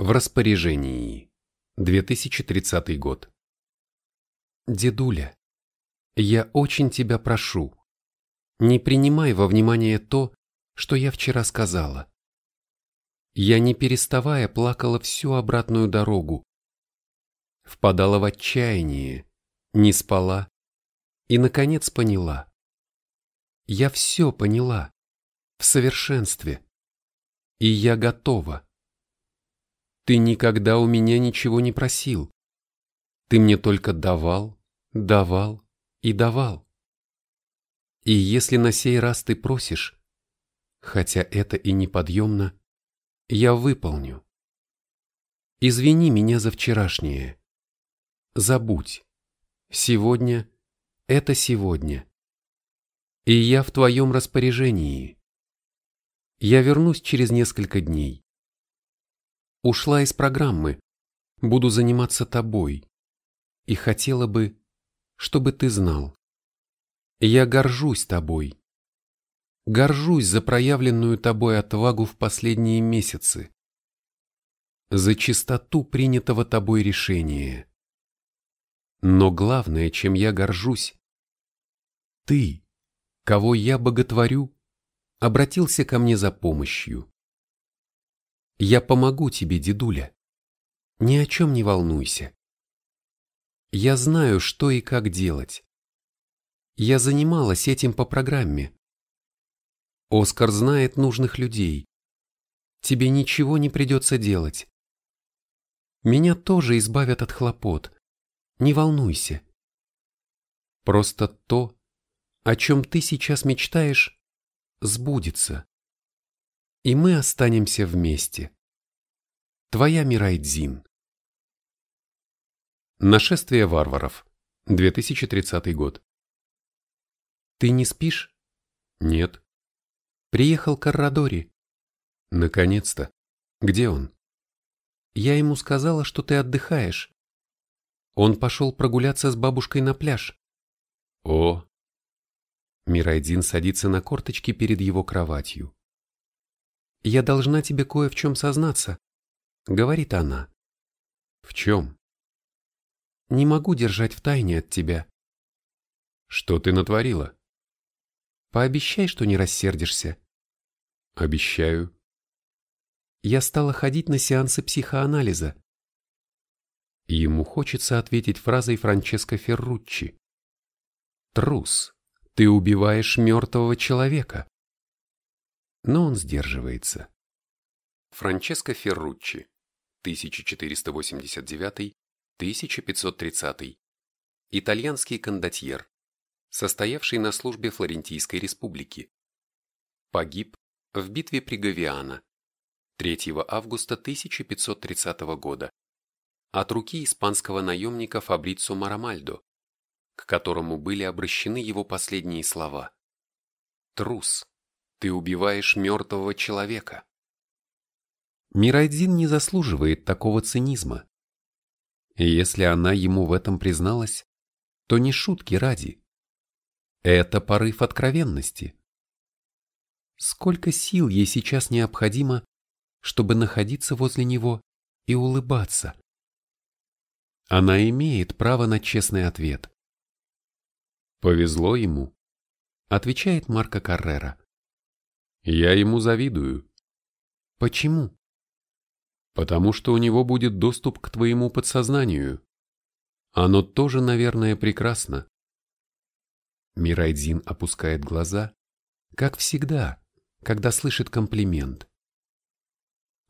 В распоряжении. 2030 год. Дедуля, я очень тебя прошу, не принимай во внимание то, что я вчера сказала. Я не переставая плакала всю обратную дорогу. Впадала в отчаяние, не спала и, наконец, поняла. Я все поняла, в совершенстве, и я готова. Ты никогда у меня ничего не просил. Ты мне только давал, давал и давал. И если на сей раз ты просишь, хотя это и неподъемно, я выполню. Извини меня за вчерашнее. Забудь. Сегодня — это сегодня. И я в твоем распоряжении. Я вернусь через несколько дней. Ушла из программы. Буду заниматься тобой. И хотела бы, чтобы ты знал. Я горжусь тобой. Горжусь за проявленную тобой отвагу в последние месяцы. За чистоту принятого тобой решения. Но главное, чем я горжусь, ты, кого я боготворю, обратился ко мне за помощью. Я помогу тебе, дедуля. Ни о чем не волнуйся. Я знаю, что и как делать. Я занималась этим по программе. Оскар знает нужных людей. Тебе ничего не придется делать. Меня тоже избавят от хлопот. Не волнуйся. Просто то, о чем ты сейчас мечтаешь, сбудется и мы останемся вместе. Твоя Мирайдзин. Нашествие варваров. 2030 год. Ты не спишь? Нет. Приехал Каррадори. Наконец-то. Где он? Я ему сказала, что ты отдыхаешь. Он пошел прогуляться с бабушкой на пляж. О. Мирайдин садится на корточки перед его кроватью. «Я должна тебе кое в чем сознаться», — говорит она. «В чем?» «Не могу держать в тайне от тебя». «Что ты натворила?» «Пообещай, что не рассердишься». «Обещаю». «Я стала ходить на сеансы психоанализа». Ему хочется ответить фразой Франческо Ферруччи. «Трус, ты убиваешь мертвого человека» но он сдерживается. Франческо Ферруччи, 1489-1530, итальянский кондотьер, состоявший на службе Флорентийской республики. Погиб в битве при Гавиано 3 августа 1530 года от руки испанского наемника Фабрицо Марамальдо, к которому были обращены его последние слова. «Трус, ты убиваешь мертвого человека. Мирайдзин не заслуживает такого цинизма. Если она ему в этом призналась, то не шутки ради. Это порыв откровенности. Сколько сил ей сейчас необходимо, чтобы находиться возле него и улыбаться. Она имеет право на честный ответ. «Повезло ему», — отвечает Марко Каррера. Я ему завидую. Почему? Потому что у него будет доступ к твоему подсознанию. Оно тоже, наверное, прекрасно. Мирайдзин опускает глаза, как всегда, когда слышит комплимент.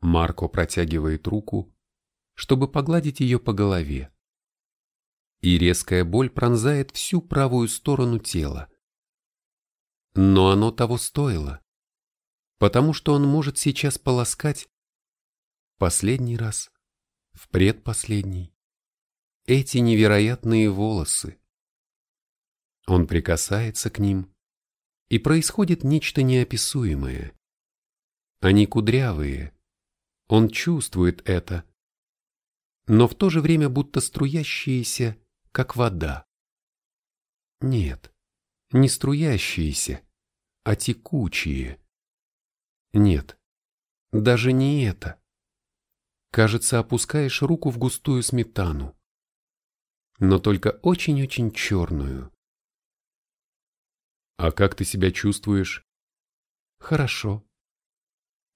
Марко протягивает руку, чтобы погладить ее по голове. И резкая боль пронзает всю правую сторону тела. Но оно того стоило потому что он может сейчас полоскать последний раз, в предпоследний, эти невероятные волосы. Он прикасается к ним, и происходит нечто неописуемое. Они кудрявые, он чувствует это, но в то же время будто струящиеся, как вода. Нет, не струящиеся, а текучие. Нет, даже не это. Кажется, опускаешь руку в густую сметану. Но только очень-очень черную. А как ты себя чувствуешь? Хорошо.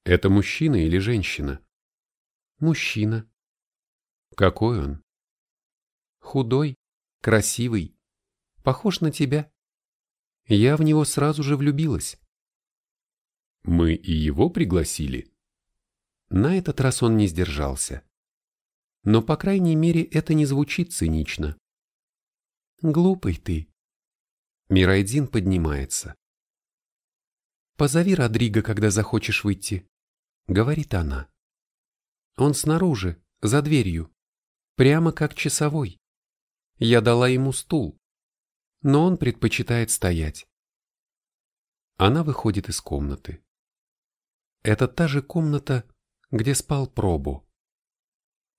Это мужчина или женщина? Мужчина. Какой он? Худой, красивый, похож на тебя. Я в него сразу же влюбилась. Мы и его пригласили? На этот раз он не сдержался. Но, по крайней мере, это не звучит цинично. Глупый ты. Мирайдин поднимается. «Позови Родриго, когда захочешь выйти», — говорит она. «Он снаружи, за дверью, прямо как часовой. Я дала ему стул, но он предпочитает стоять». Она выходит из комнаты. Это та же комната, где спал Пробу.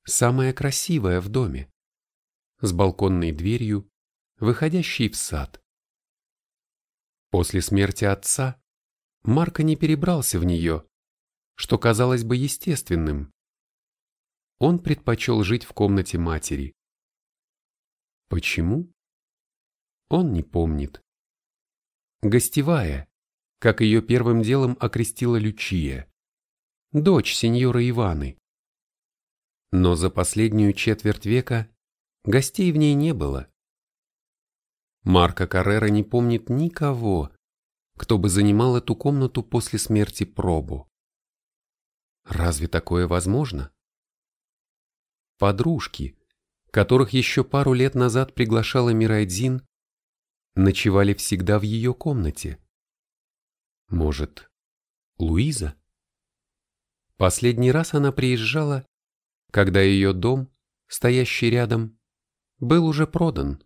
Самая красивая в доме, с балконной дверью, выходящей в сад. После смерти отца Марко не перебрался в нее, что казалось бы естественным. Он предпочел жить в комнате матери. Почему? Он не помнит. Гостевая, как ее первым делом окрестила Лючия, дочь сеньора Иваны. Но за последнюю четверть века гостей в ней не было. Марко Каррера не помнит никого, кто бы занимал эту комнату после смерти Пробу. Разве такое возможно? Подружки, которых еще пару лет назад приглашала Мирайдзин, ночевали всегда в ее комнате. Может, Луиза? Последний раз она приезжала, когда ее дом, стоящий рядом, был уже продан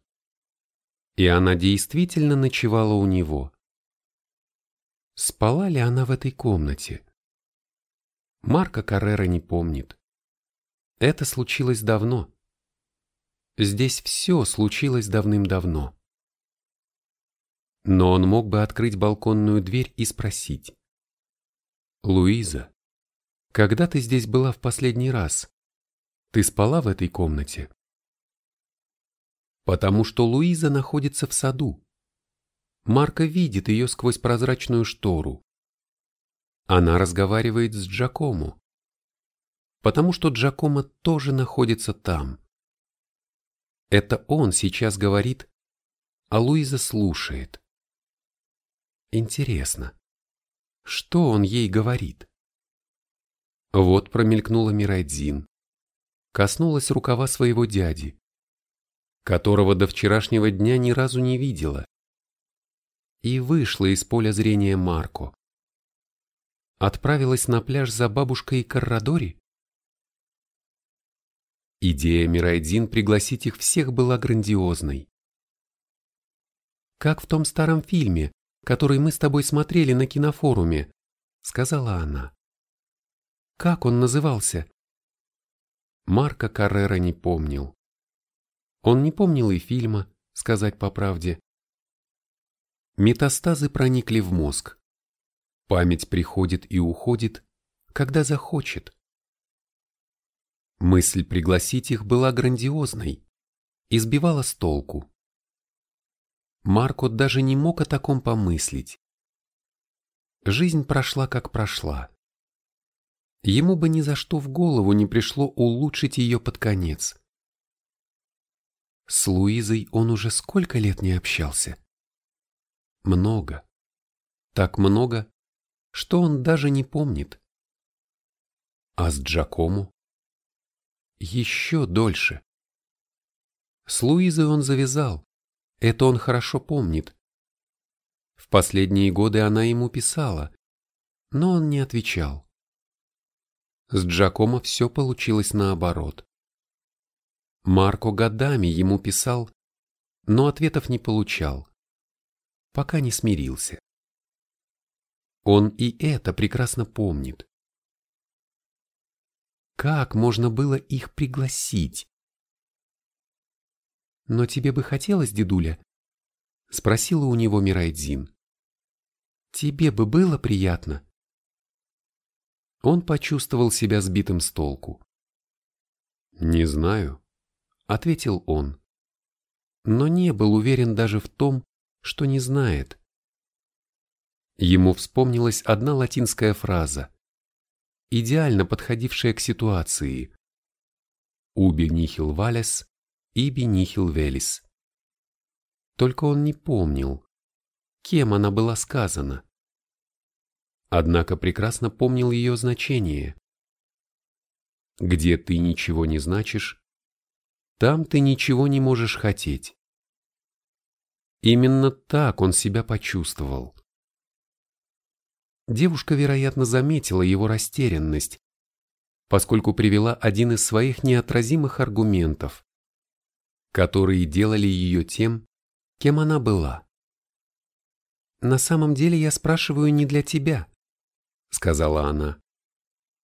и она действительно ночевала у него. Спала ли она в этой комнате? Марко Каррера не помнит. Это случилось давно. Здесь все случилось давным-давно. Но он мог бы открыть балконную дверь и спросить. «Луиза, когда ты здесь была в последний раз? Ты спала в этой комнате?» потому что Луиза находится в саду. Марко видит ее сквозь прозрачную штору. Она разговаривает с Джакомо, потому что Джакомо тоже находится там. Это он сейчас говорит, а Луиза слушает. Интересно, что он ей говорит? Вот промелькнула Мирайдзин, коснулась рукава своего дяди которого до вчерашнего дня ни разу не видела, и вышла из поля зрения Марко. Отправилась на пляж за бабушкой Каррадори? Идея Мирайдин пригласить их всех была грандиозной. «Как в том старом фильме, который мы с тобой смотрели на кинофоруме», — сказала она. «Как он назывался?» Марко Каррера не помнил. Он не помнил и фильма, сказать по правде. Метастазы проникли в мозг. Память приходит и уходит, когда захочет. Мысль пригласить их была грандиозной, избивала с толку. Марко даже не мог о таком помыслить. Жизнь прошла, как прошла. Ему бы ни за что в голову не пришло улучшить ее под конец. С Луизой он уже сколько лет не общался? Много. Так много, что он даже не помнит. А с Джакому? Еще дольше. С Луизой он завязал, это он хорошо помнит. В последние годы она ему писала, но он не отвечал. С Джакомо все получилось наоборот. Марко годами ему писал, но ответов не получал, пока не смирился. Он и это прекрасно помнит. Как можно было их пригласить? «Но тебе бы хотелось, дедуля?» — спросила у него Мирайдзин. «Тебе бы было приятно?» Он почувствовал себя сбитым с толку. «Не знаю», — ответил он. Но не был уверен даже в том, что не знает. Ему вспомнилась одна латинская фраза, идеально подходившая к ситуации. «Уби нихил валес, иби нихил велис». Только он не помнил, кем она была сказана. Однако прекрасно помнил ее значение. Где ты ничего не значишь, там ты ничего не можешь хотеть. Именно так он себя почувствовал. Девушка, вероятно, заметила его растерянность, поскольку привела один из своих неотразимых аргументов, которые делали ее тем, кем она была. «На самом деле я спрашиваю не для тебя», — сказала она.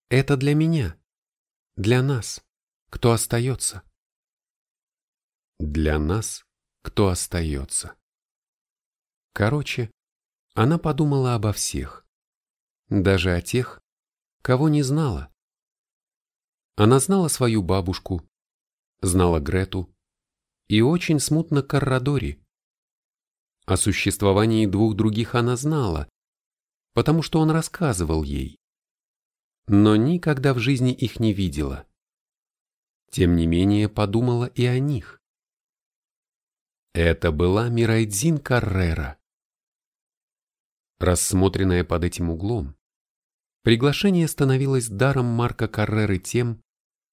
«Это для меня, для нас, кто остается». «Для нас, кто остается». Короче, она подумала обо всех даже о тех, кого не знала. Она знала свою бабушку, знала Грету и очень смутно Каррадори. О существовании двух других она знала, потому что он рассказывал ей, но никогда в жизни их не видела. Тем не менее подумала и о них. Это была Мирайдзин Каррера, Рассмотренное под этим углом, приглашение становилось даром Марка Карреры тем,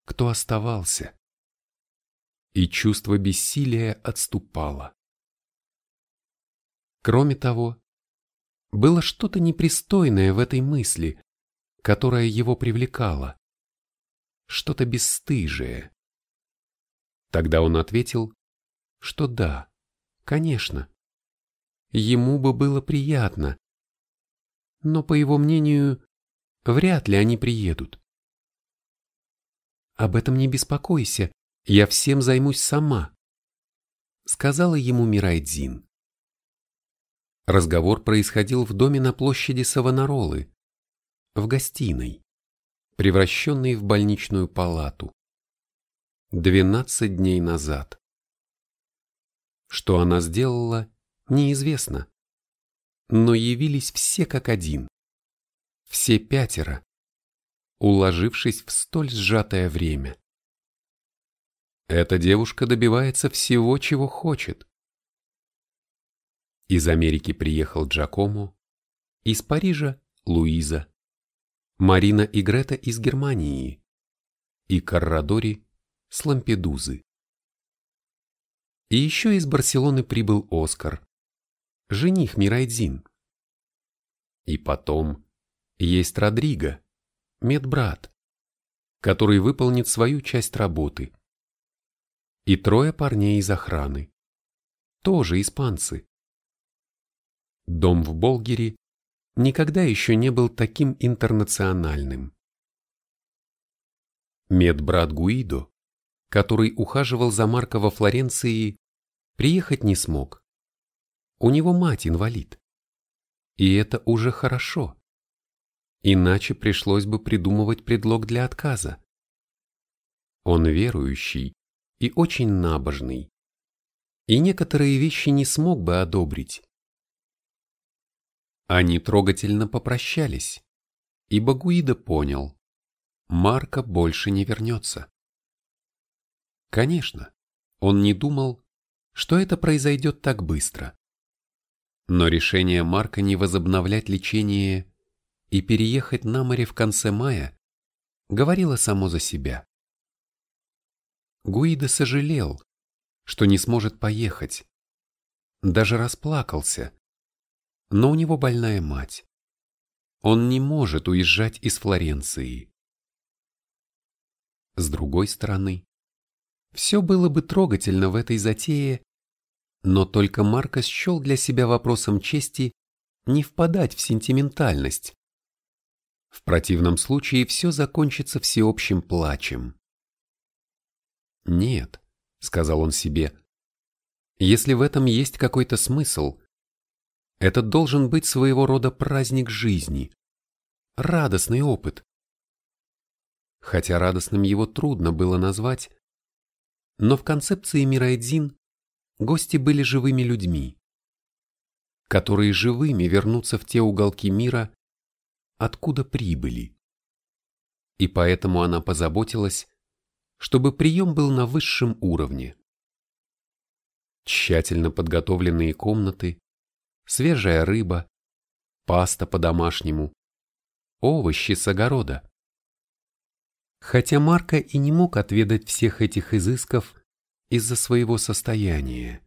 кто оставался. И чувство бессилия отступало. Кроме того, было что-то непристойное в этой мысли, которая его привлекала. Что-то бесстыжее. Тогда он ответил, что да, конечно. Ему бы было приятно, но, по его мнению, вряд ли они приедут. «Об этом не беспокойся, я всем займусь сама», — сказала ему Мирайдзин. Разговор происходил в доме на площади Савонаролы, в гостиной, превращенной в больничную палату. Двенадцать дней назад. Что она сделала, неизвестно но явились все как один. Все пятеро, уложившись в столь сжатое время. Эта девушка добивается всего, чего хочет. Из Америки приехал Джакомо, из Парижа – Луиза, Марина и Грета из Германии и Каррадори с Лампедузы. И еще из Барселоны прибыл Оскар, жених Мирайдзин. И потом есть Родриго, медбрат, который выполнит свою часть работы. И трое парней из охраны, тоже испанцы. Дом в Болгере никогда еще не был таким интернациональным. Медбрат Гуидо, который ухаживал за Марко во Флоренции, приехать не смог. У него мать инвалид. И это уже хорошо. Иначе пришлось бы придумывать предлог для отказа. Он верующий и очень набожный. И некоторые вещи не смог бы одобрить. Они трогательно попрощались, и Багуида понял, Марка больше не вернется. Конечно, он не думал, что это произойдет так быстро. Но решение Марка не возобновлять лечение и переехать на море в конце мая говорило само за себя. Гуида сожалел, что не сможет поехать. Даже расплакался. Но у него больная мать. Он не может уезжать из Флоренции. С другой стороны, все было бы трогательно в этой затее, но только Марко счел для себя вопросом чести не впадать в сентиментальность. В противном случае все закончится всеобщим плачем. «Нет», — сказал он себе, — «если в этом есть какой-то смысл, это должен быть своего рода праздник жизни, радостный опыт. хотя радостным его трудно было назвать, но в концепции Мирайдзин гости были живыми людьми, которые живыми вернутся в те уголки мира, откуда прибыли. И поэтому она позаботилась, чтобы прием был на высшем уровне. Тщательно подготовленные комнаты, свежая рыба, паста по-домашнему, овощи с огорода. Хотя Марко и не мог отведать всех этих изысков из-за своего состояния.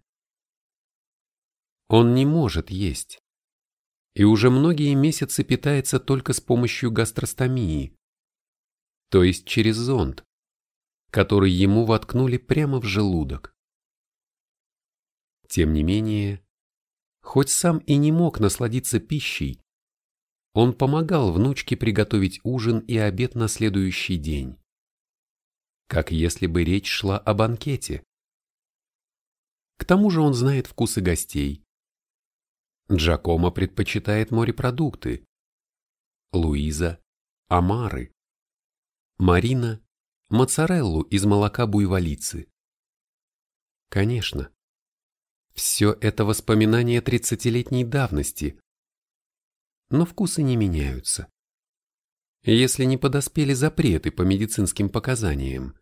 Он не может есть. И уже многие месяцы питается только с помощью гастростомии, то есть через зонд, который ему воткнули прямо в желудок. Тем не менее, хоть сам и не мог насладиться пищей, он помогал внучке приготовить ужин и обед на следующий день. Как если бы речь шла о банкете. К тому же он знает вкусы гостей. Джакомо предпочитает морепродукты. Луиза – омары. Марина – моцареллу из молока буйволицы. Конечно, все это воспоминания тридцатилетней давности, но вкусы не меняются. Если не подоспели запреты по медицинским показаниям.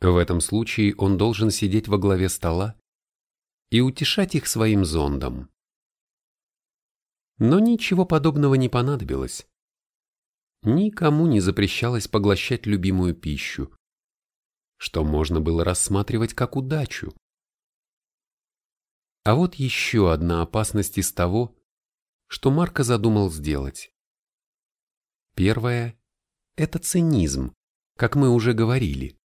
В этом случае он должен сидеть во главе стола и утешать их своим зондом. Но ничего подобного не понадобилось. Никому не запрещалось поглощать любимую пищу, что можно было рассматривать как удачу. А вот еще одна опасность из того, что Марко задумал сделать. Первое – это цинизм, как мы уже говорили.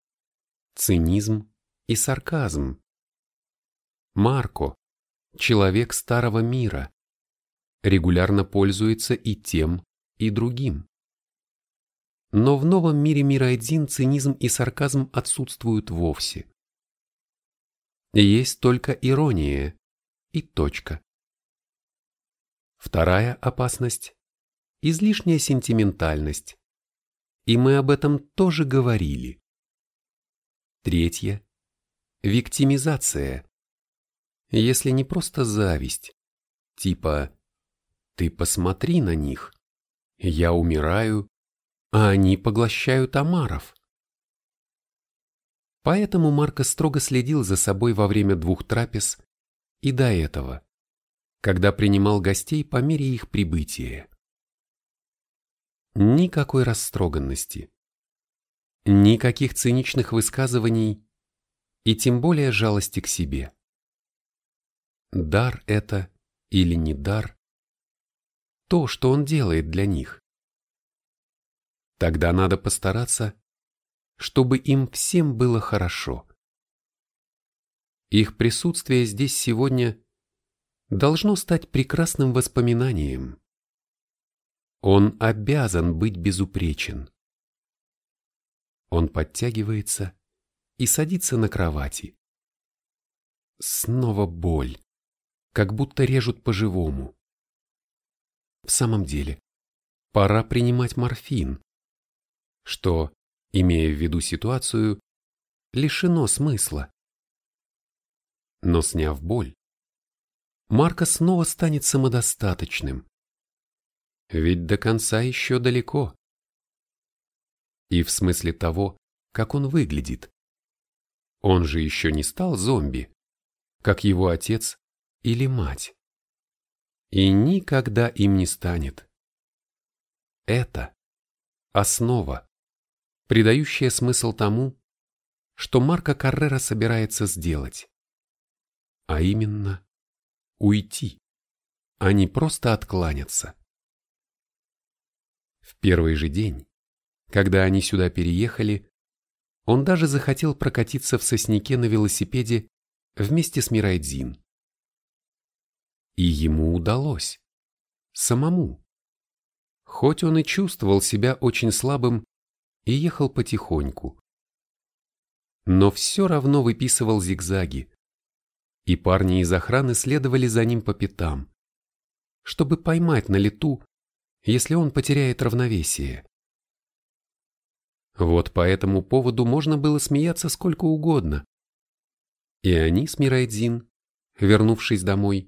Цинизм и сарказм. Марко – человек старого мира, регулярно пользуется и тем, и другим. Но в новом мире мира один цинизм и сарказм отсутствуют вовсе. Есть только ирония и точка. Вторая опасность – излишняя сентиментальность. И мы об этом тоже говорили. Третье – виктимизация. Если не просто зависть, типа «ты посмотри на них, я умираю, а они поглощают омаров». Поэтому Марко строго следил за собой во время двух трапез и до этого когда принимал гостей по мере их прибытия. Никакой растроганности, никаких циничных высказываний и тем более жалости к себе. Дар это или не дар, то, что он делает для них. Тогда надо постараться, чтобы им всем было хорошо. Их присутствие здесь сегодня должно стать прекрасным воспоминанием. Он обязан быть безупречен. Он подтягивается и садится на кровати. Снова боль, как будто режут по-живому. В самом деле, пора принимать морфин, что, имея в виду ситуацию, лишено смысла. Но сняв боль, Марко снова станет самодостаточным. Ведь до конца еще далеко. И в смысле того, как он выглядит. Он же еще не стал зомби, как его отец или мать. И никогда им не станет. Это основа, придающая смысл тому, что Марко Каррера собирается сделать. А именно, уйти, а не просто откланяться. В первый же день, когда они сюда переехали, он даже захотел прокатиться в сосняке на велосипеде вместе с Мирайдзин. И ему удалось. Самому. Хоть он и чувствовал себя очень слабым и ехал потихоньку. Но все равно выписывал зигзаги, и парни из охраны следовали за ним по пятам, чтобы поймать на лету, если он потеряет равновесие. Вот по этому поводу можно было смеяться сколько угодно. И они с Мирайдзин, вернувшись домой,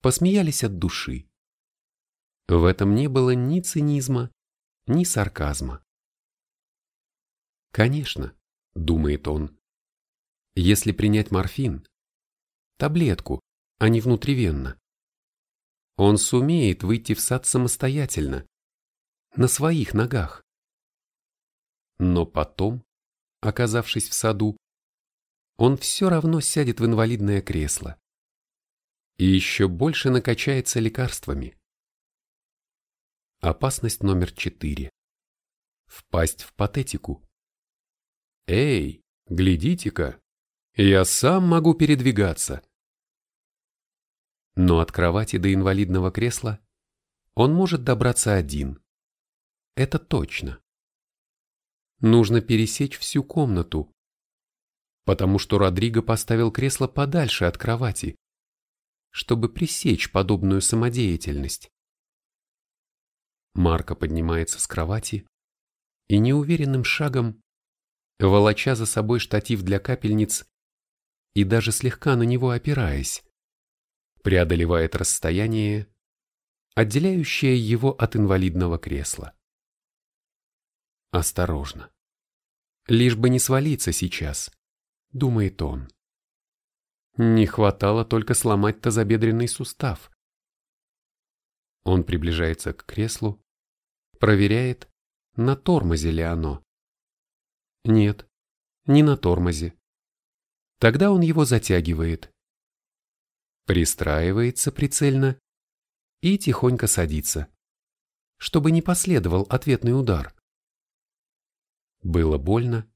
посмеялись от души. В этом не было ни цинизма, ни сарказма. Конечно, думает он, если принять морфин, таблетку, а не внутривенно, он сумеет выйти в сад самостоятельно, на своих ногах. Но потом, оказавшись в саду, он все равно сядет в инвалидное кресло и еще больше накачается лекарствами. Опасность номер четыре. Впасть в патетику. Эй, глядите-ка, я сам могу передвигаться. Но от кровати до инвалидного кресла он может добраться один. Это точно. Нужно пересечь всю комнату, потому что Родриго поставил кресло подальше от кровати, чтобы пресечь подобную самодеятельность. Марко поднимается с кровати и неуверенным шагом, волоча за собой штатив для капельниц и даже слегка на него опираясь, преодолевает расстояние, отделяющее его от инвалидного кресла. Осторожно. Лишь бы не свалиться сейчас, думает он. Не хватало только сломать тазобедренный сустав. Он приближается к креслу, проверяет, на тормозе ли оно. Нет, не на тормозе. Тогда он его затягивает. Пристраивается прицельно и тихонько садится, чтобы не последовал ответный удар. Было больно,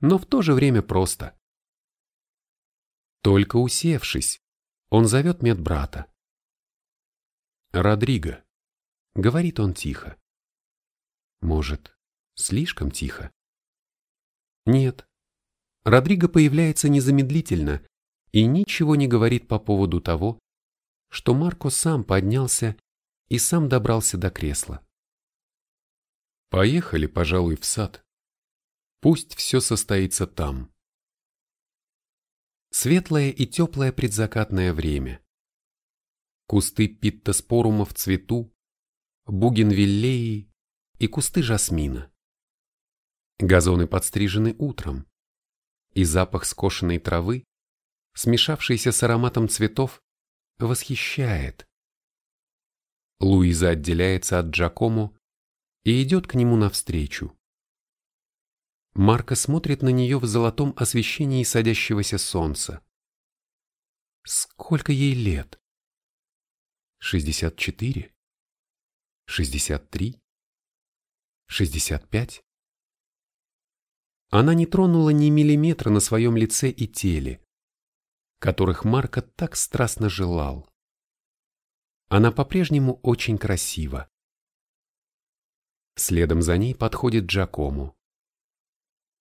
но в то же время просто. Только усевшись, он зовет медбрата. «Родриго», — говорит он тихо. Может, слишком тихо? Нет. Родриго появляется незамедлительно и ничего не говорит по поводу того, что Марко сам поднялся и сам добрался до кресла. Поехали, пожалуй, в сад. Пусть все состоится там. Светлое и теплое предзакатное время. Кусты питтоспорума в цвету, бугенвиллеи и кусты жасмина. Газоны подстрижены утром, и запах скошенной травы, смешавшийся с ароматом цветов, восхищает. Луиза отделяется от Джакому и идет к нему навстречу. Марко смотрит на нее в золотом освещении садящегося солнца. Сколько ей лет? Шестьдесят четыре? Шестьдесят три? Шестьдесят пять? Она не тронула ни миллиметра на своем лице и теле, которых Марко так страстно желал. Она по-прежнему очень красива. Следом за ней подходит Джакому.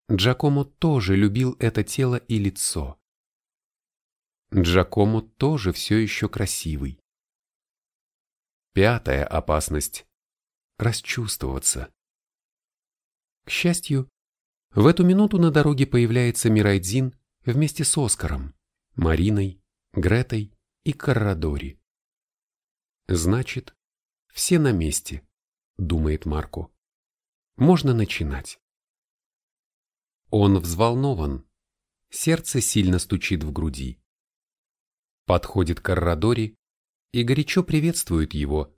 Джакомо тоже любил это тело и лицо. Джакомо тоже все еще красивый. Пятая опасность – расчувствоваться. К счастью, в эту минуту на дороге появляется Мирайдзин вместе с Оскаром, Мариной, Гретой и Каррадори. Значит, все на месте, думает Марко. Можно начинать. Он взволнован. Сердце сильно стучит в груди. Подходит к Аррадори и горячо приветствует его.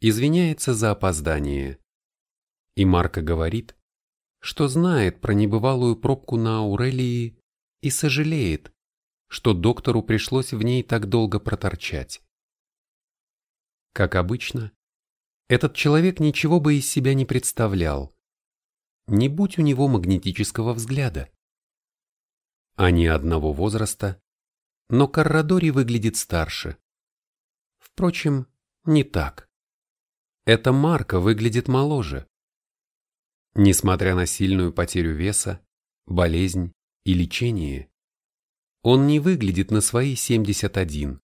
Извиняется за опоздание. И Марко говорит, что знает про небывалую пробку на Аурелии и сожалеет, что доктору пришлось в ней так долго проторчать. Как обычно, этот человек ничего бы из себя не представлял, не будь у него магнетического взгляда. Они одного возраста, но Каррадори выглядит старше. Впрочем, не так. Эта Марка выглядит моложе. Несмотря на сильную потерю веса, болезнь и лечение, он не выглядит на свои 71.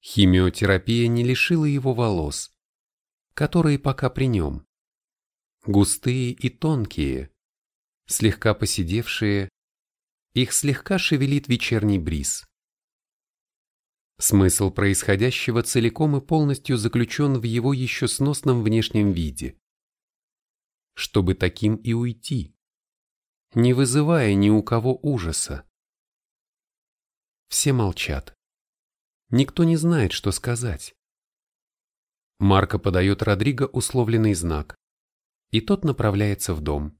Химиотерапия не лишила его волос, которые пока при нем. густые и тонкие, слегка поседевшие, их слегка шевелит вечерний бриз. Смысл происходящего целиком и полностью заключен в его еще сносном внешнем виде. Чтобы таким и уйти, не вызывая ни у кого ужаса. Все молчат. Никто не знает, что сказать. Марко подает Родриго условленный знак, и тот направляется в дом.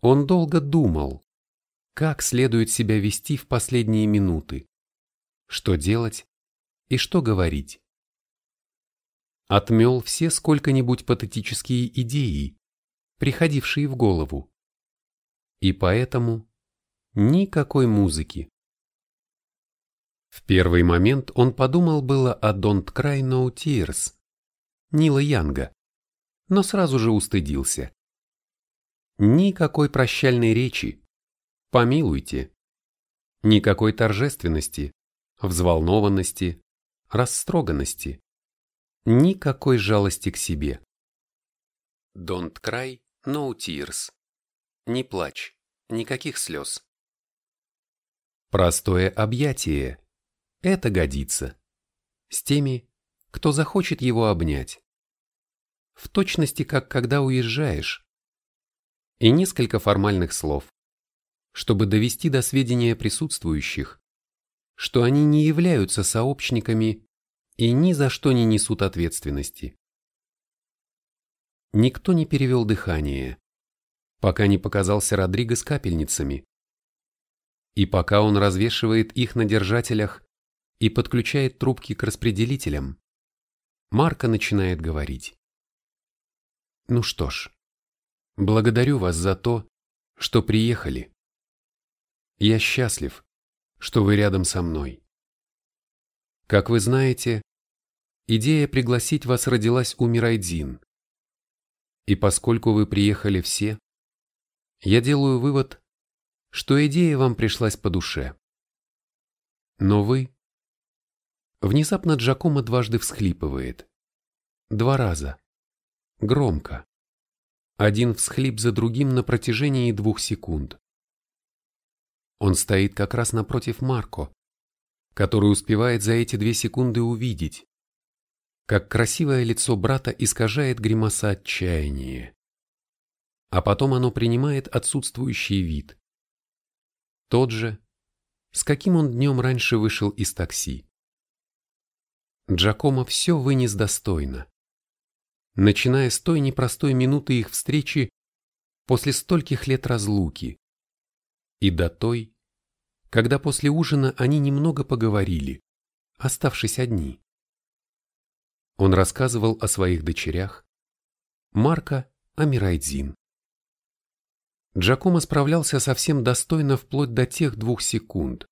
Он долго думал, как следует себя вести в последние минуты, что делать и что говорить. Отмел все сколько-нибудь патетические идеи, приходившие в голову. И поэтому никакой музыки. В первый момент он подумал было о Don't Cry No Tears, Нила Янга, но сразу же устыдился. Никакой прощальной речи, помилуйте. Никакой торжественности, взволнованности, растроганности. Никакой жалости к себе. Don't cry, no tears. Не плачь, никаких слез. Простое объятие, это годится. С теми, кто захочет его обнять. В точности, как когда уезжаешь. И несколько формальных слов, чтобы довести до сведения присутствующих, что они не являются сообщниками и ни за что не несут ответственности. Никто не перевел дыхание, пока не показался Родриго с капельницами. И пока он развешивает их на держателях и подключает трубки к распределителям, Марка начинает говорить. Ну что ж, благодарю вас за то, что приехали. Я счастлив, что вы рядом со мной. Как вы знаете, идея пригласить вас родилась у Мирайдзин. И поскольку вы приехали все, я делаю вывод, что идея вам пришлась по душе. Но вы Внезапно Джакомо дважды всхлипывает. Два раза. Громко. Один всхлип за другим на протяжении двух секунд. Он стоит как раз напротив Марко, который успевает за эти две секунды увидеть, как красивое лицо брата искажает гримаса отчаяния. А потом оно принимает отсутствующий вид. Тот же, с каким он днем раньше вышел из такси. Джакомо все вынес достойно. Начиная с той непростой минуты их встречи после стольких лет разлуки и до той, когда после ужина они немного поговорили, оставшись одни. Он рассказывал о своих дочерях, Марка о. Джакомо справлялся совсем достойно вплоть до тех двух секунд,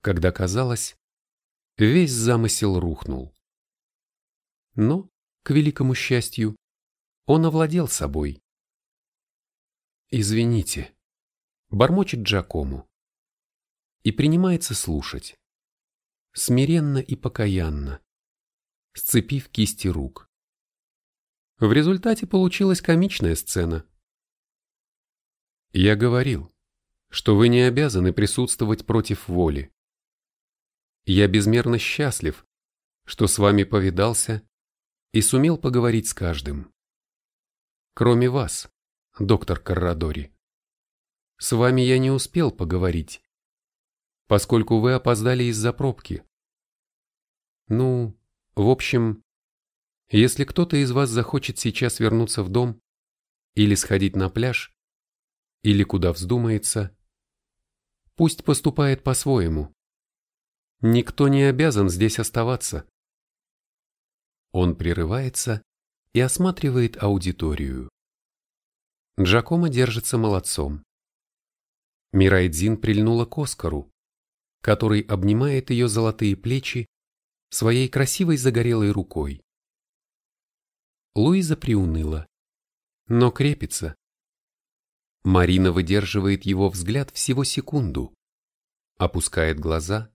когда казалось, весь замысел рухнул. Но, к великому счастью, он овладел собой. «Извините», — бормочет Джакому. И принимается слушать. Смиренно и покаянно, сцепив кисти рук. В результате получилась комичная сцена. Я говорил, что вы не обязаны присутствовать против воли. Я безмерно счастлив, что с вами повидался и сумел поговорить с каждым. Кроме вас, доктор Каррадори. С вами я не успел поговорить, поскольку вы опоздали из-за пробки. Ну, в общем, если кто-то из вас захочет сейчас вернуться в дом или сходить на пляж, или куда вздумается, пусть поступает по-своему. Никто не обязан здесь оставаться. Он прерывается и осматривает аудиторию. Джакомо держится молодцом. Мирайдзин прильнула к Оскару, который обнимает ее золотые плечи своей красивой загорелой рукой. Луиза приуныла, но крепится. Марина выдерживает его взгляд всего секунду, опускает глаза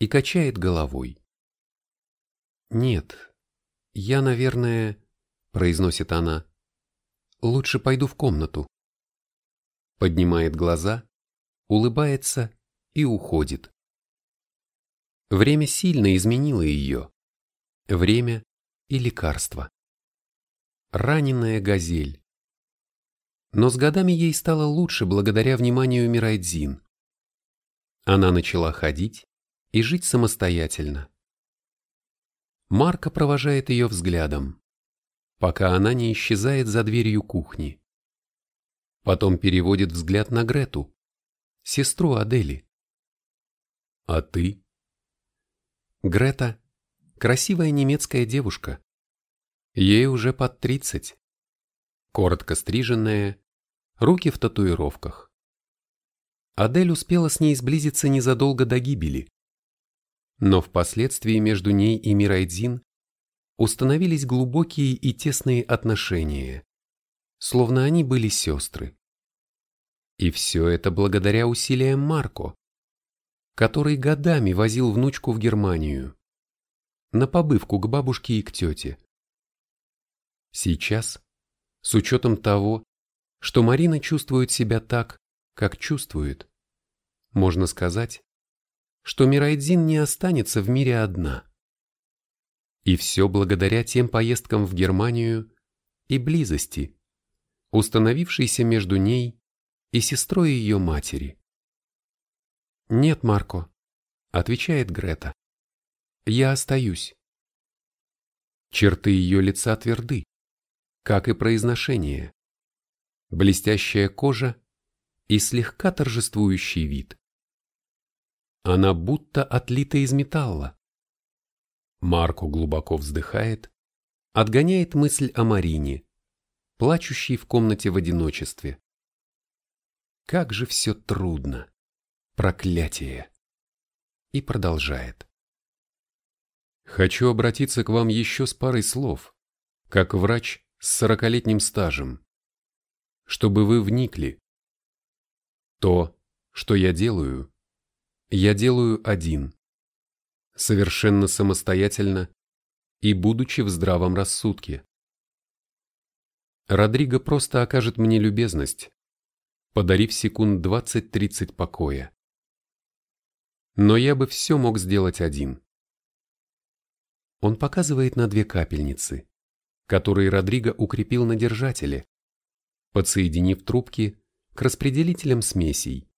и качает головой. Нет, я, наверное, произносит она. Лучше пойду в комнату. Поднимает глаза, улыбается и уходит. Время сильно изменило ее. Время и лекарство. Раненая газель. Но с годами ей стало лучше благодаря вниманию Мирайдзин. Она начала ходить и жить самостоятельно. Марка провожает ее взглядом, пока она не исчезает за дверью кухни. Потом переводит взгляд на Грету, сестру Адели. «А ты?» Грета – красивая немецкая девушка. Ей уже под тридцать. Коротко стриженная, руки в татуировках. Адель успела с ней сблизиться незадолго до гибели. Но впоследствии между ней и Мирайдзин установились глубокие и тесные отношения, словно они были сестры. И все это благодаря усилиям Марко, который годами возил внучку в Германию, на побывку к бабушке и к тете. Сейчас, с учетом того, что Марина чувствует себя так, как чувствует, можно сказать, что Мирайдзин не останется в мире одна. И все благодаря тем поездкам в Германию и близости, установившейся между ней и сестрой ее матери. «Нет, Марко», — отвечает Грета. «Я остаюсь». Черты ее лица тверды, как и произношение. Блестящая кожа и слегка торжествующий вид. Она будто отлита из металла. Марко глубоко вздыхает, отгоняет мысль о Марине, плачущей в комнате в одиночестве. Как же все трудно. Проклятие. И продолжает. Хочу обратиться к вам еще с парой слов, как врач с сорокалетним стажем, чтобы вы вникли. То, что я делаю, я делаю один, совершенно самостоятельно и будучи в здравом рассудке. Родриго просто окажет мне любезность, подарив секунд 20-30 покоя. Но я бы все мог сделать один. Он показывает на две капельницы, которые Родриго укрепил на держателе, подсоединив трубки к распределителям смесей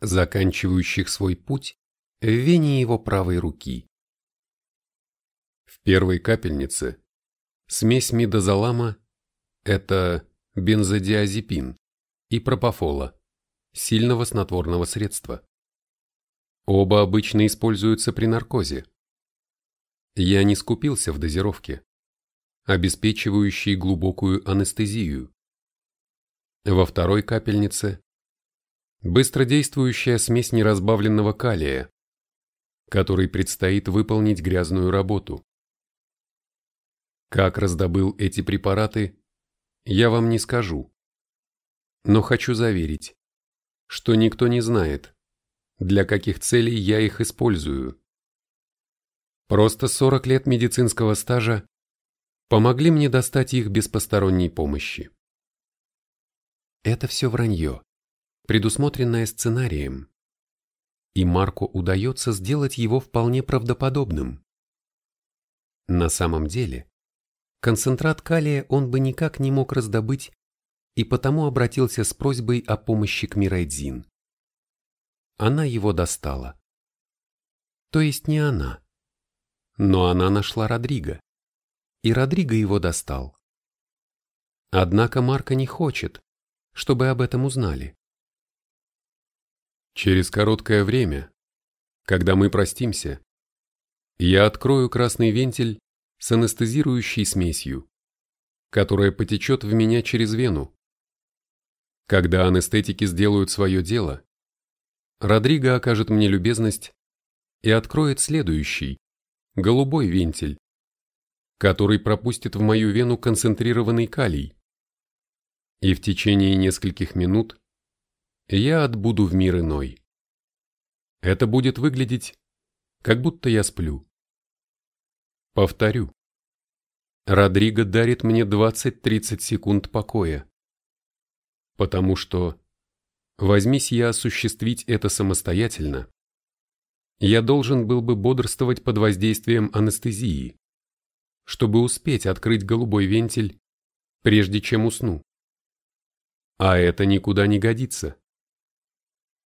заканчивающих свой путь в вене его правой руки. В первой капельнице смесь мидозолама – это бензодиазепин и пропофола, сильного снотворного средства. Оба обычно используются при наркозе. Я не скупился в дозировке, обеспечивающей глубокую анестезию. Во второй капельнице Быстродействующая смесь неразбавленного калия, который предстоит выполнить грязную работу. Как раздобыл эти препараты, я вам не скажу. Но хочу заверить, что никто не знает, для каких целей я их использую. Просто 40 лет медицинского стажа помогли мне достать их без посторонней помощи. Это все вранье предусмотренное сценарием, и Марку удается сделать его вполне правдоподобным. На самом деле, концентрат калия он бы никак не мог раздобыть и потому обратился с просьбой о помощи к Мирайдзин. Она его достала. То есть не она. Но она нашла Родриго, и Родриго его достал. Однако Марка не хочет, чтобы об этом узнали. Через короткое время, когда мы простимся, я открою красный вентиль с анестезирующей смесью, которая потечет в меня через вену. Когда анестетики сделают свое дело, Родриго окажет мне любезность и откроет следующий, голубой вентиль, который пропустит в мою вену концентрированный калий. И в течение нескольких минут я отбуду в мир иной. Это будет выглядеть, как будто я сплю. Повторю. Родриго дарит мне 20-30 секунд покоя. Потому что, возьмись я осуществить это самостоятельно, я должен был бы бодрствовать под воздействием анестезии, чтобы успеть открыть голубой вентиль, прежде чем усну. А это никуда не годится.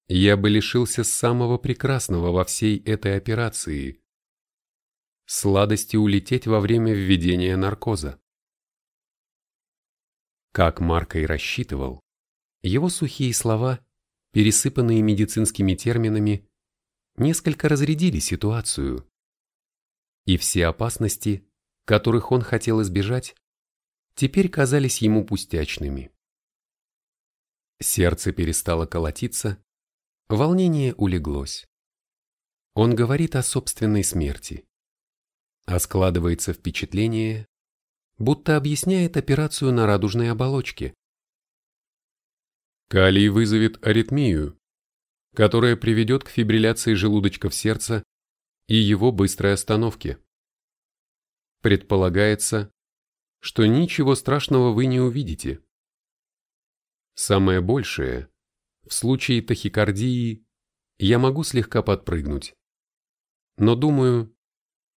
Я бы лишился самого прекрасного во всей этой операции – сладости улететь во время введения наркоза. Как Марко и рассчитывал, его сухие слова, пересыпанные медицинскими терминами, несколько разрядили ситуацию. И все опасности, которых он хотел избежать, теперь казались ему пустячными. Сердце перестало колотиться, волнение улеглось. Он говорит о собственной смерти. А складывается впечатление, будто объясняет операцию на радужной оболочке. Калий вызовет аритмию, которая приведет к фибрилляции желудочков сердца и его быстрой остановке. Предполагается, что ничего страшного вы не увидите. Самое большее, в случае тахикардии я могу слегка подпрыгнуть. Но думаю,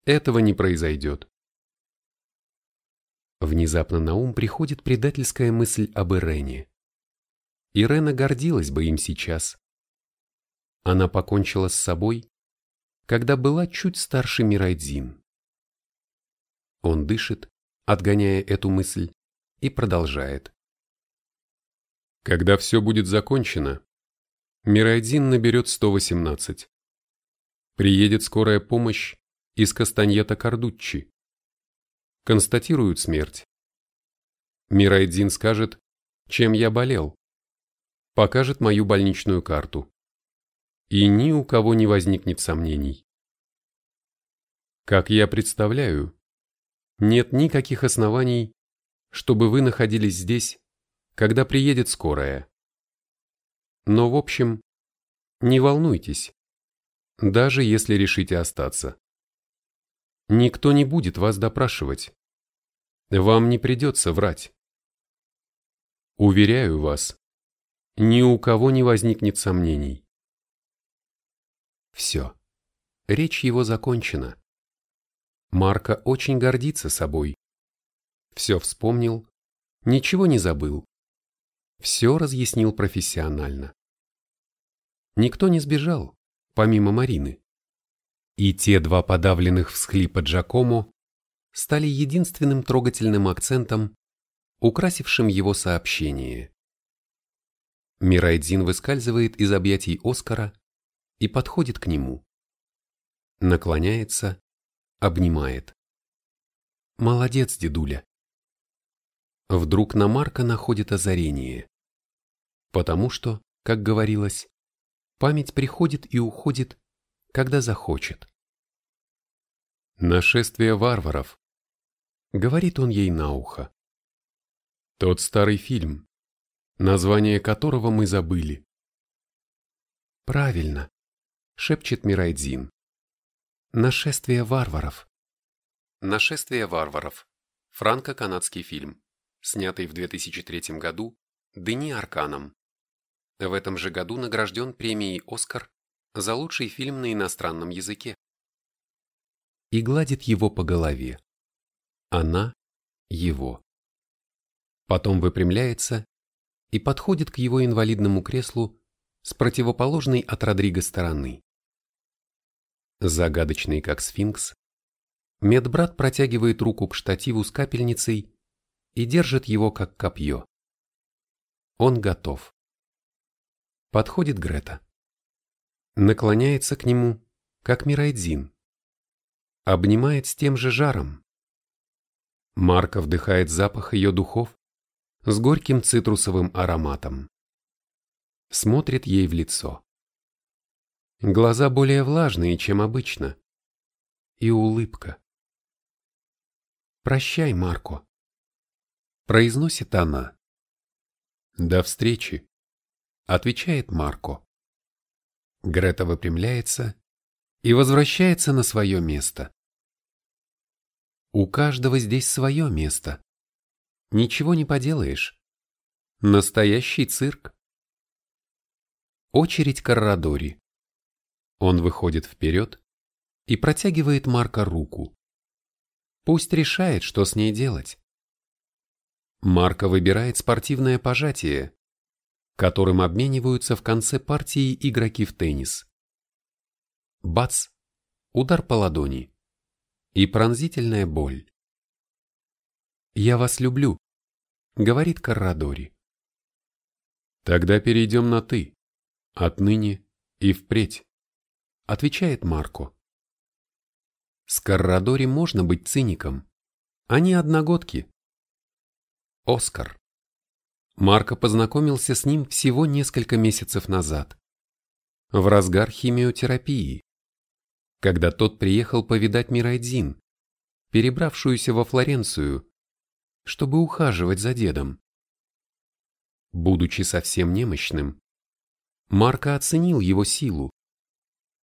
этого не произойдет. Внезапно на ум приходит предательская мысль об Ирене. Ирена гордилась бы им сейчас. Она покончила с собой, когда была чуть старше Мирайдзин. Он дышит, отгоняя эту мысль, и продолжает. Когда все будет закончено, Мирайдин наберет 118. Приедет скорая помощь из Кастаньета Кардуччи. Констатируют смерть. Мирайдин скажет, чем я болел. Покажет мою больничную карту и ни у кого не возникнет сомнений. Как я представляю, нет никаких оснований, чтобы вы находились здесь, когда приедет скорая. Но в общем, не волнуйтесь, даже если решите остаться. Никто не будет вас допрашивать. Вам не придется врать. Уверяю вас, ни у кого не возникнет сомнений. Все. Речь его закончена. Марко очень гордится собой. Все вспомнил, ничего не забыл. Все разъяснил профессионально. Никто не сбежал, помимо Марины. И те два подавленных всхлипа Джакомо стали единственным трогательным акцентом, украсившим его сообщение. Мирайдзин выскальзывает из объятий Оскара и подходит к нему. Наклоняется, обнимает. Молодец, дедуля. Вдруг на Марка находит озарение. Потому что, как говорилось, память приходит и уходит, когда захочет. «Нашествие варваров», — говорит он ей на ухо. Тот старый фильм, название которого мы забыли. Правильно, шепчет Мирайдзин. Нашествие варваров. Нашествие варваров. Франко-канадский фильм, снятый в 2003 году Дени Арканом. В этом же году награжден премией «Оскар» за лучший фильм на иностранном языке. И гладит его по голове. Она – его. Потом выпрямляется и подходит к его инвалидному креслу с противоположной от Родриго стороны. Загадочный как сфинкс, медбрат протягивает руку к штативу с капельницей и держит его как копье. Он готов. Подходит Грета. Наклоняется к нему, как Мирайдзин. Обнимает с тем же жаром. Марко вдыхает запах ее духов с горьким цитрусовым ароматом смотрит ей в лицо. Глаза более влажные, чем обычно. И улыбка. «Прощай, Марко», — произносит она. «До встречи», — отвечает Марко. Грета выпрямляется и возвращается на свое место. У каждого здесь свое место. Ничего не поделаешь. Настоящий цирк. Очередь Каррадори. Он выходит вперед и протягивает Марка руку. Пусть решает, что с ней делать. Марко выбирает спортивное пожатие, которым обмениваются в конце партии игроки в теннис. Бац! Удар по ладони. И пронзительная боль. «Я вас люблю», — говорит Каррадори. «Тогда перейдем на «ты», отныне и впредь», — отвечает Марко. С Каррадори можно быть циником. Они одногодки. Оскар. Марко познакомился с ним всего несколько месяцев назад. В разгар химиотерапии. Когда тот приехал повидать Мирайдзин, перебравшуюся во Флоренцию, чтобы ухаживать за дедом. Будучи совсем немощным, Марко оценил его силу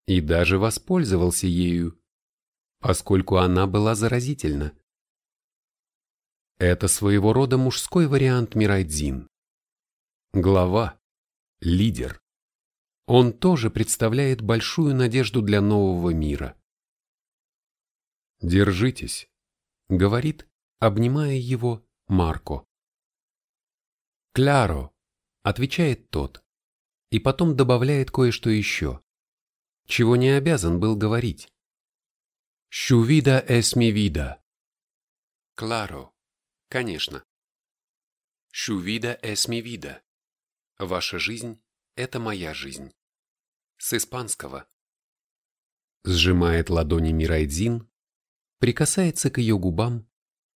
и даже воспользовался ею, поскольку она была заразительна. Это своего рода мужской вариант Мирайдзин. Глава, лидер. Он тоже представляет большую надежду для нового мира. «Держитесь», — говорит, обнимая его Марко. «Кляро», — отвечает тот, и потом добавляет кое-что еще, чего не обязан был говорить. «Шувида эсми вида». «Кларо», Конечно. Шувида эсми вида. Ваша жизнь – это моя жизнь. С испанского. Сжимает ладони Мирайдзин, прикасается к ее губам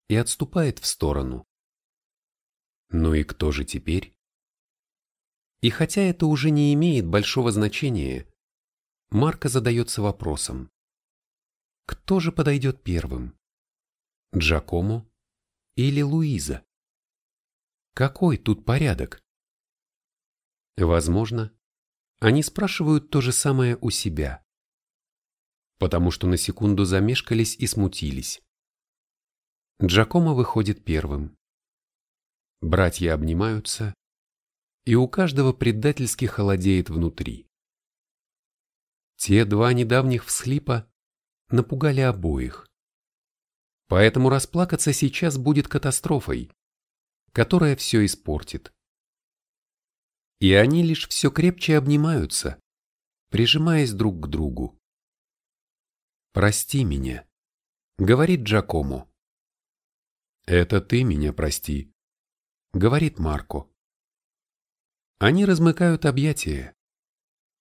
и отступает в сторону. Ну и кто же теперь? И хотя это уже не имеет большого значения, Марко задается вопросом. Кто же подойдет первым? Джакомо или Луиза? Какой тут порядок? Возможно, они спрашивают то же самое у себя, потому что на секунду замешкались и смутились. Джакомо выходит первым. Братья обнимаются, и у каждого предательски холодеет внутри. Те два недавних всхлипа напугали обоих. Поэтому расплакаться сейчас будет катастрофой, которая все испортит. И они лишь все крепче обнимаются, прижимаясь друг к другу. «Прости меня», — говорит Джакому. «Это ты меня прости», — говорит Марко. Они размыкают объятия.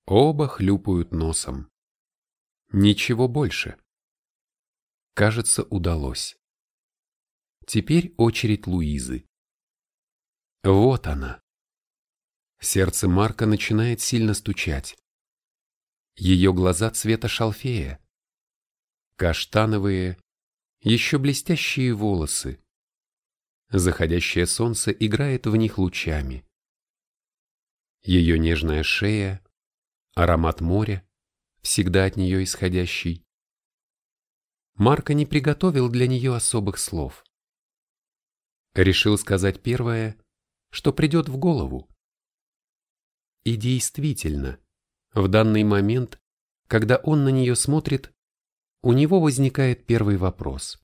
Оба хлюпают носом. Ничего больше. Кажется, удалось. Теперь очередь Луизы. Вот она. Сердце Марка начинает сильно стучать. Ее глаза цвета шалфея. Каштановые, еще блестящие волосы. Заходящее солнце играет в них лучами. Ее нежная шея, аромат моря, всегда от нее исходящий, Марко не приготовил для нее особых слов. Решил сказать первое, что придет в голову. И действительно, в данный момент, когда он на нее смотрит, у него возникает первый вопрос.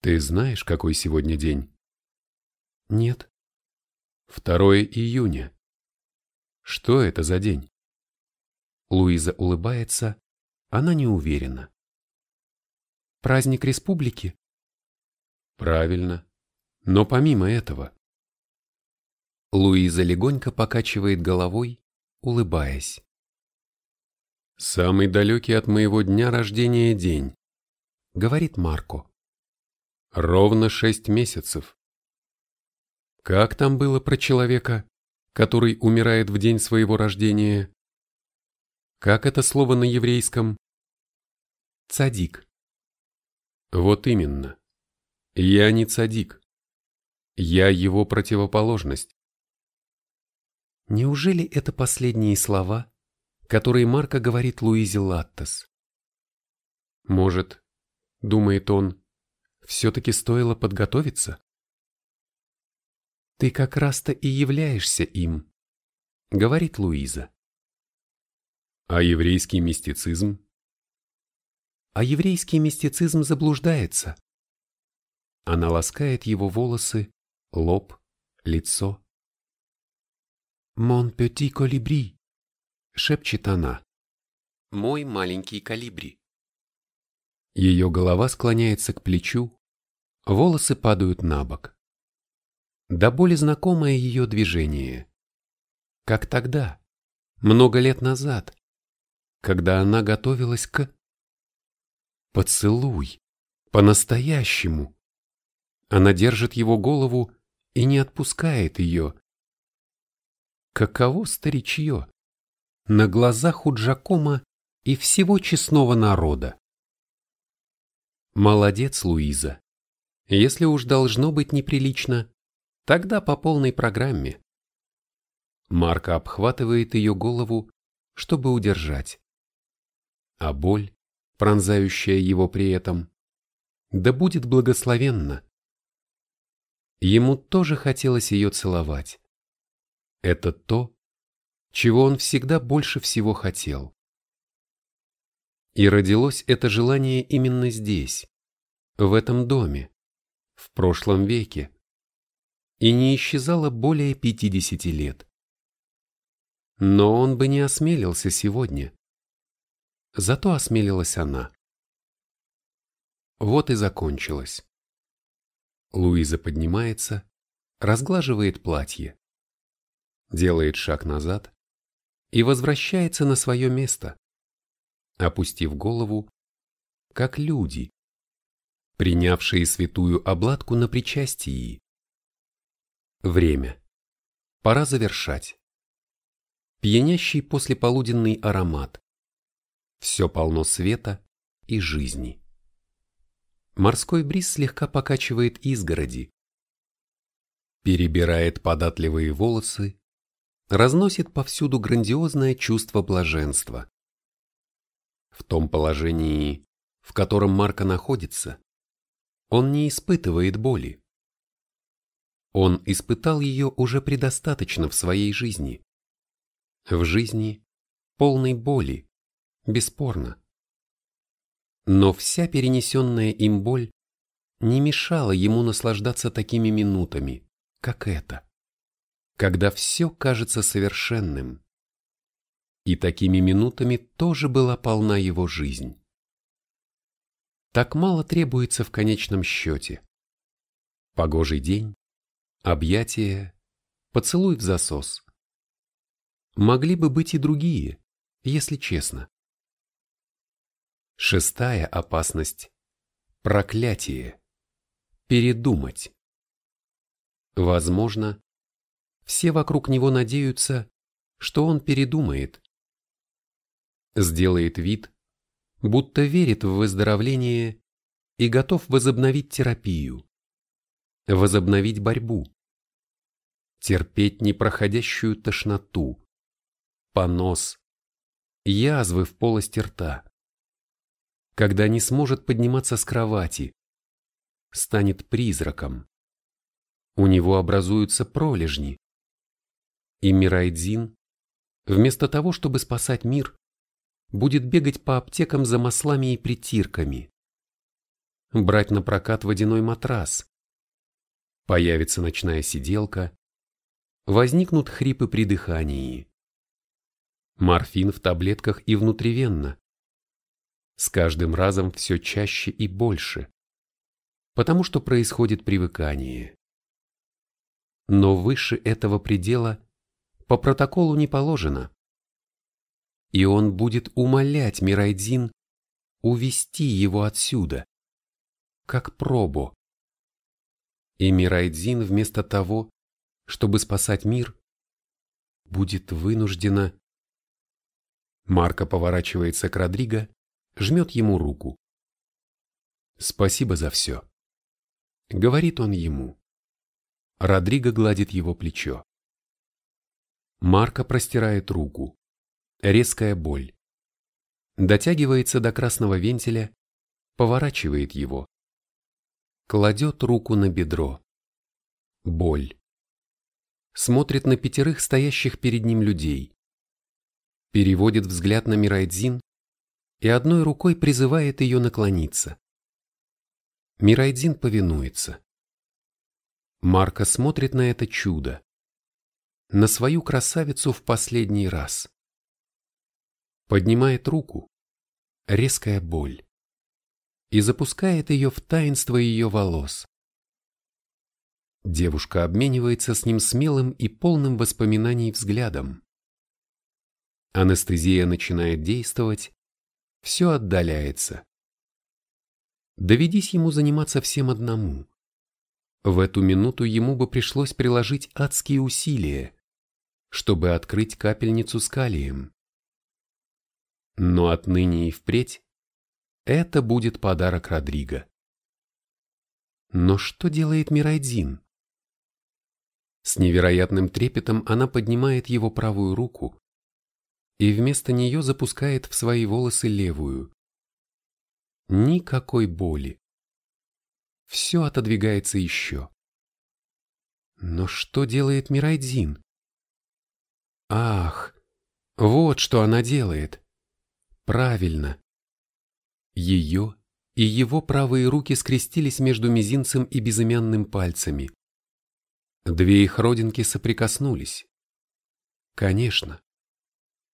«Ты знаешь, какой сегодня день?» «Нет». «2 июня». «Что это за день?» Луиза улыбается, она не уверена. Праздник республики? Правильно. Но помимо этого... Луиза легонько покачивает головой, улыбаясь. «Самый далекий от моего дня рождения день», — говорит Марко. «Ровно шесть месяцев. Как там было про человека, который умирает в день своего рождения? Как это слово на еврейском? Цадик. Вот именно. Я не цадик. Я его противоположность. Неужели это последние слова, которые Марко говорит Луизе Латтес? Может, Думает он, все-таки стоило подготовиться. Ты как раз-то и являешься им, говорит Луиза. А еврейский мистицизм? А еврейский мистицизм заблуждается. Она ласкает его волосы, лоб, лицо. «Мон пети колибри», — шепчет она. «Мой маленький калибри». Ее голова склоняется к плечу, волосы падают на бок. До боли знакомое ее движение. Как тогда, много лет назад, когда она готовилась к... Поцелуй, по-настоящему. Она держит его голову и не отпускает ее. Каково старичье? На глазах у Джакома и всего честного народа. Молодец, Луиза. Если уж должно быть неприлично, тогда по полной программе. Марка обхватывает ее голову, чтобы удержать. А боль, пронзающая его при этом, да будет благословенна. Ему тоже хотелось ее целовать. Это то, чего он всегда больше всего хотел. И родилось это желание именно здесь, в этом доме, в прошлом веке, и не исчезало более 50 лет. Но он бы не осмелился сегодня. Зато осмелилась она. Вот и закончилось. Луиза поднимается, разглаживает платье, делает шаг назад и возвращается на свое место, опустив голову, как люди, принявшие святую обладку на причастии. Время. Пора завершать. Пьянящий послеполуденный аромат. Все полно света и жизни. Морской бриз слегка покачивает изгороди, перебирает податливые волосы, разносит повсюду грандиозное чувство блаженства. В том положении, в котором Марка находится, он не испытывает боли. Он испытал ее уже предостаточно в своей жизни. В жизни полной боли, бесспорно. Но вся перенесенная им боль не мешала ему наслаждаться такими минутами, как это, когда все кажется совершенным. И такими минутами тоже была полна его жизнь. Так мало требуется в конечном счете. Погожий день, объятия, поцелуй в засос. Могли бы быть и другие, если честно. Шестая опасность – проклятие. Передумать. Возможно, все вокруг него надеются, что он передумает. Сделает вид, будто верит в выздоровление и готов возобновить терапию, возобновить борьбу, терпеть непроходящую тошноту, понос, язвы в полости рта когда не сможет подниматься с кровати, станет призраком. У него образуются пролежни. И Мирайдзин, вместо того, чтобы спасать мир, будет бегать по аптекам за маслами и притирками, брать на прокат водяной матрас. Появится ночная сиделка, возникнут хрипы при дыхании. Морфин в таблетках и внутривенно с каждым разом все чаще и больше, потому что происходит привыкание. Но выше этого предела по протоколу не положено. И он будет умолять Мирайдзин увести его отсюда, как пробу. И Мирайдзин вместо того, чтобы спасать мир, будет вынуждена... Марко поворачивается к Родриго жмет ему руку. «Спасибо за все», — говорит он ему. Родриго гладит его плечо. Марко простирает руку. Резкая боль. Дотягивается до красного вентиля, поворачивает его. Кладет руку на бедро. Боль. Смотрит на пятерых стоящих перед ним людей. Переводит взгляд на Мирайдзин и одной рукой призывает ее наклониться. Мирайдзин повинуется. Марка смотрит на это чудо. На свою красавицу в последний раз. Поднимает руку. Резкая боль. И запускает ее в таинство ее волос. Девушка обменивается с ним смелым и полным воспоминаний взглядом. Анестезия начинает действовать, все отдаляется. Доведись ему заниматься всем одному. В эту минуту ему бы пришлось приложить адские усилия, чтобы открыть капельницу с калием. Но отныне и впредь это будет подарок Родриго. Но что делает Мирайдзин? С невероятным трепетом она поднимает его правую руку и вместо нее запускает в свои волосы левую. Никакой боли. Все отодвигается еще. Но что делает Мирайдзин? Ах, вот что она делает. Правильно. Ее и его правые руки скрестились между мизинцем и безымянным пальцами. Две их родинки соприкоснулись. Конечно.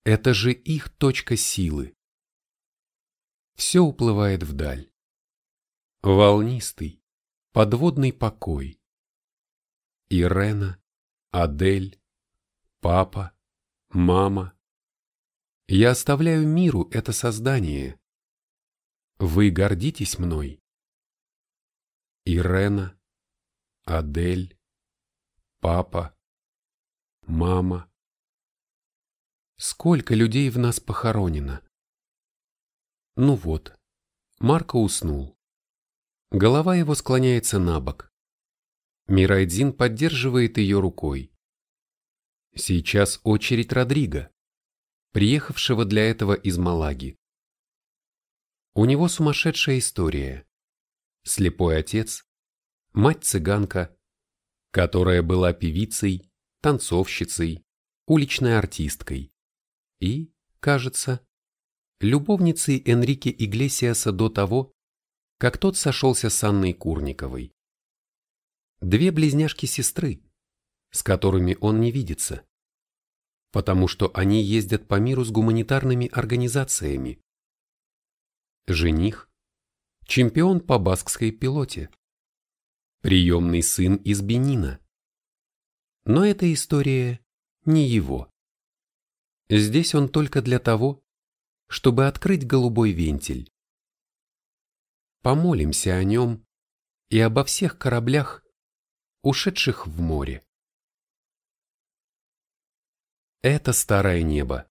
Это же их точка силы. Все уплывает вдаль. Волнистый, подводный покой. Ирена, Адель, папа, мама. Я оставляю миру это создание. Вы гордитесь мной? Ирена, Адель, папа, мама. Сколько людей в нас похоронено? Ну вот, Марко уснул. Голова его склоняется на бок. Мирайдзин поддерживает ее рукой. Сейчас очередь Родриго, приехавшего для этого из Малаги. У него сумасшедшая история. Слепой отец, мать-цыганка, которая была певицей, танцовщицей, уличной артисткой и, кажется, любовницей Энрике Иглесиаса до того, как тот сошелся с Анной Курниковой. Две близняшки-сестры, с которыми он не видится, потому что они ездят по миру с гуманитарными организациями. Жених – чемпион по баскской пилоте, приемный сын из Бенина. Но эта история не его. Здесь он только для того, чтобы открыть голубой вентиль. Помолимся о нем и обо всех кораблях, ушедших в море. Это старое небо.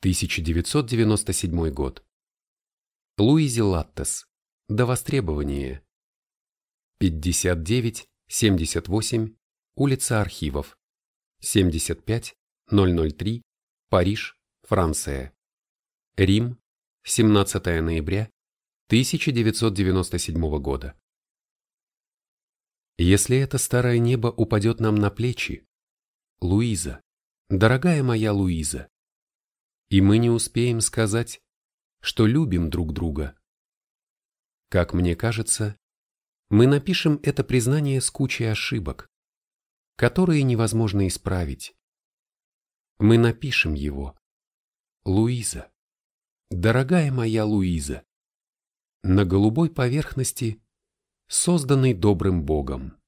1997 год. Луизи Латтес. До востребования. 59-78, улица Архивов. 75-003, Париж, Франция. Рим, 17 ноября 1997 года. Если это старое небо упадет нам на плечи, Луиза, дорогая моя Луиза, и мы не успеем сказать, что любим друг друга. Как мне кажется, мы напишем это признание с кучей ошибок, которые невозможно исправить, мы напишем его. Луиза. Дорогая моя Луиза. На голубой поверхности, созданной добрым Богом.